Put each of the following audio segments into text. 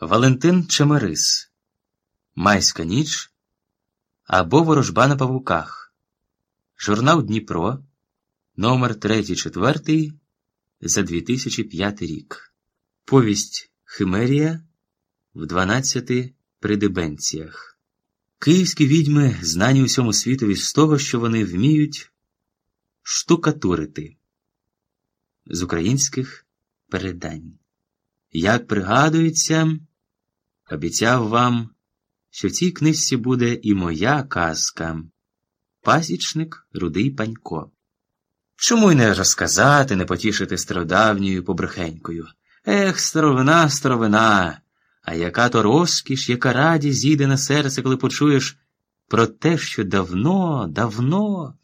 Валентин Чемерис, Майська ніч або Ворожба на павуках. Журнал Дніпро, номер 3-4 за 2005 рік. Повість Химерія в 12 придебенціях. Київські відьми знані усьому світові з того, що вони вміють штукатурити з українських передань. Як пригадується, обіцяв вам, що в цій книжці буде і моя казка Пасічник Рудий Панько. Чому й не розказати, не потішити стародавньою побрехенькою? Ех, старовина, старовина, а яка то розкіш, яка радість зійде на серце, коли почуєш про те, що давно, давно,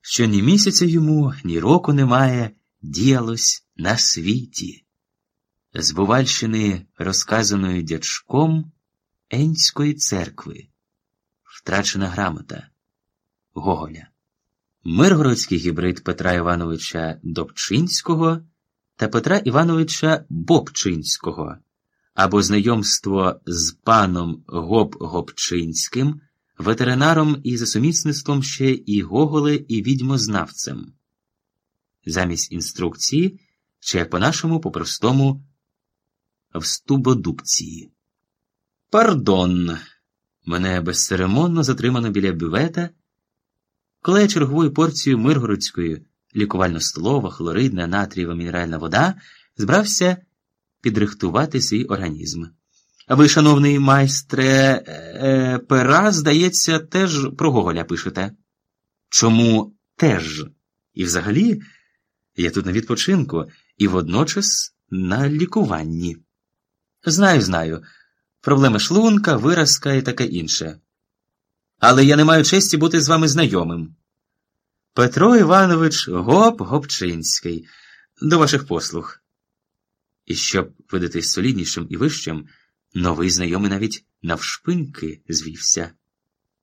що ні місяця йому, ні року немає, діялось на світі. З Бувальщини, розказаної дячком Енської церкви, втрачена грамота Гоголя. Миргородський гібрид Петра Івановича Добчинського та Петра Івановича Бобчинського або знайомство з паном Гоб-Гобчинським, ветеринаром і за сумісництвом ще і Гоголе, і відьмознавцем. Замість інструкції, чи як по-нашому, по-простому, в стубодукції. Пардон. Мене безцеремонно затримано біля бювета, коли я черговою порцією миргородської лікувально-столова, хлоридна, натрієва мінеральна вода збрався підрихтувати свій організм. А ви, шановний майстре, е, пера, здається, теж про Гоголя пишете. Чому теж? І взагалі, я тут на відпочинку і водночас на лікуванні. Знаю, знаю, проблеми шлунка, виразка і таке інше. Але я не маю честі бути з вами знайомим. Петро Іванович Гоп Гопчинський, до ваших послуг. І щоб видатись соліднішим і вищим, новий знайомий навіть навшпиньки звівся.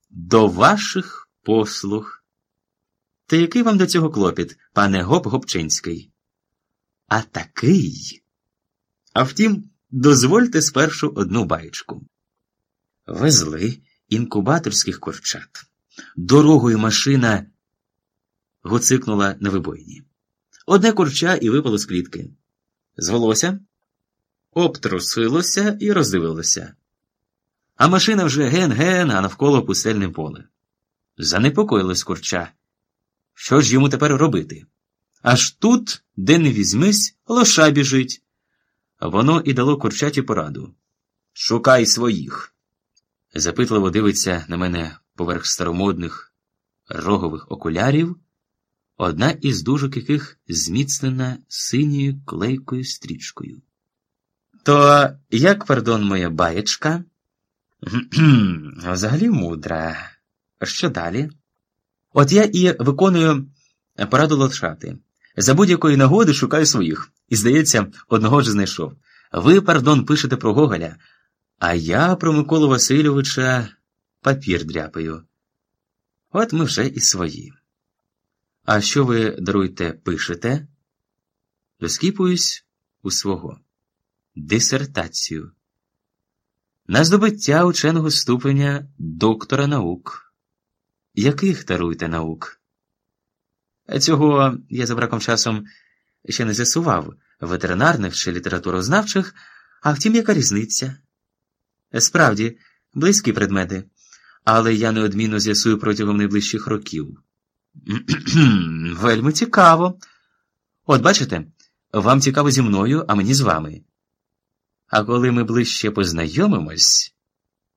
До ваших послуг. Та який вам до цього клопіт, пане Гоп Гопчинський? А такий. А втім, дозвольте спершу одну баєчку. Везли інкубаторських курчат. Дорогою машина гоцикнула на вибойні. Одне курча і випало з клітки. Звелося, обтрусилося і роздивилося. А машина вже ген-ген, а навколо пустельне поле. Занепокоїлось курча. Що ж йому тепер робити? Аж тут, де не візьмись, лоша біжить. Воно і дало курчаті пораду. Шукай своїх. Запитливо дивиться на мене поверх старомодних рогових окулярів, одна із дужок яких зміцнена синьою клейкою стрічкою. То як, пардон, моя баєчка? Взагалі мудра. Що далі? От я і виконую пораду лошати. За будь-якої нагоди шукаю своїх. І, здається, одного ж знайшов. Ви, пардон, пишете про Гоголя, а я про Миколу Васильовича папір дряпаю. От ми вже і свої. А що ви, даруйте, пишете? Доскіпуюсь у свого дисертацію. На здобуття ученого ступеня доктора наук. Яких даруйте наук? Цього я за браком часом ще не з'ясував ветеринарних чи літературознавчих, а втім, яка різниця? Справді, близькі предмети, але я неодмінно з'ясую протягом найближчих років. Вельми цікаво. От бачите, вам цікаво зі мною, а мені з вами. А коли ми ближче познайомимось,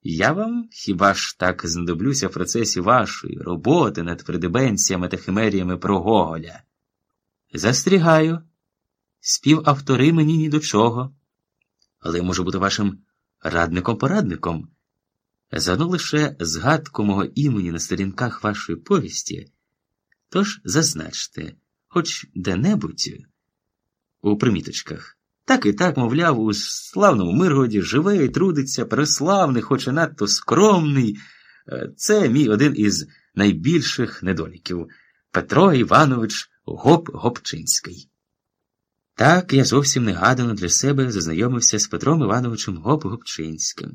я вам хіба ж так знадоблюся в процесі вашої роботи над придебенціями та химеріями про Гоголя? Застрігаю, співавтори мені ні до чого, але я можу бути вашим радником-порадником. За лише згадку мого імені на сторінках вашої повісті, тож зазначте, хоч де-небудь у приміточках. Так і так, мовляв, у славному Миргоді живе і трудиться, преславний, хоч і надто скромний. Це мій один із найбільших недоліків Петро Іванович Гоп Гопчинський. Так я зовсім негадано для себе зазнайомився з Петром Івановичем Гоп-Гопчинським.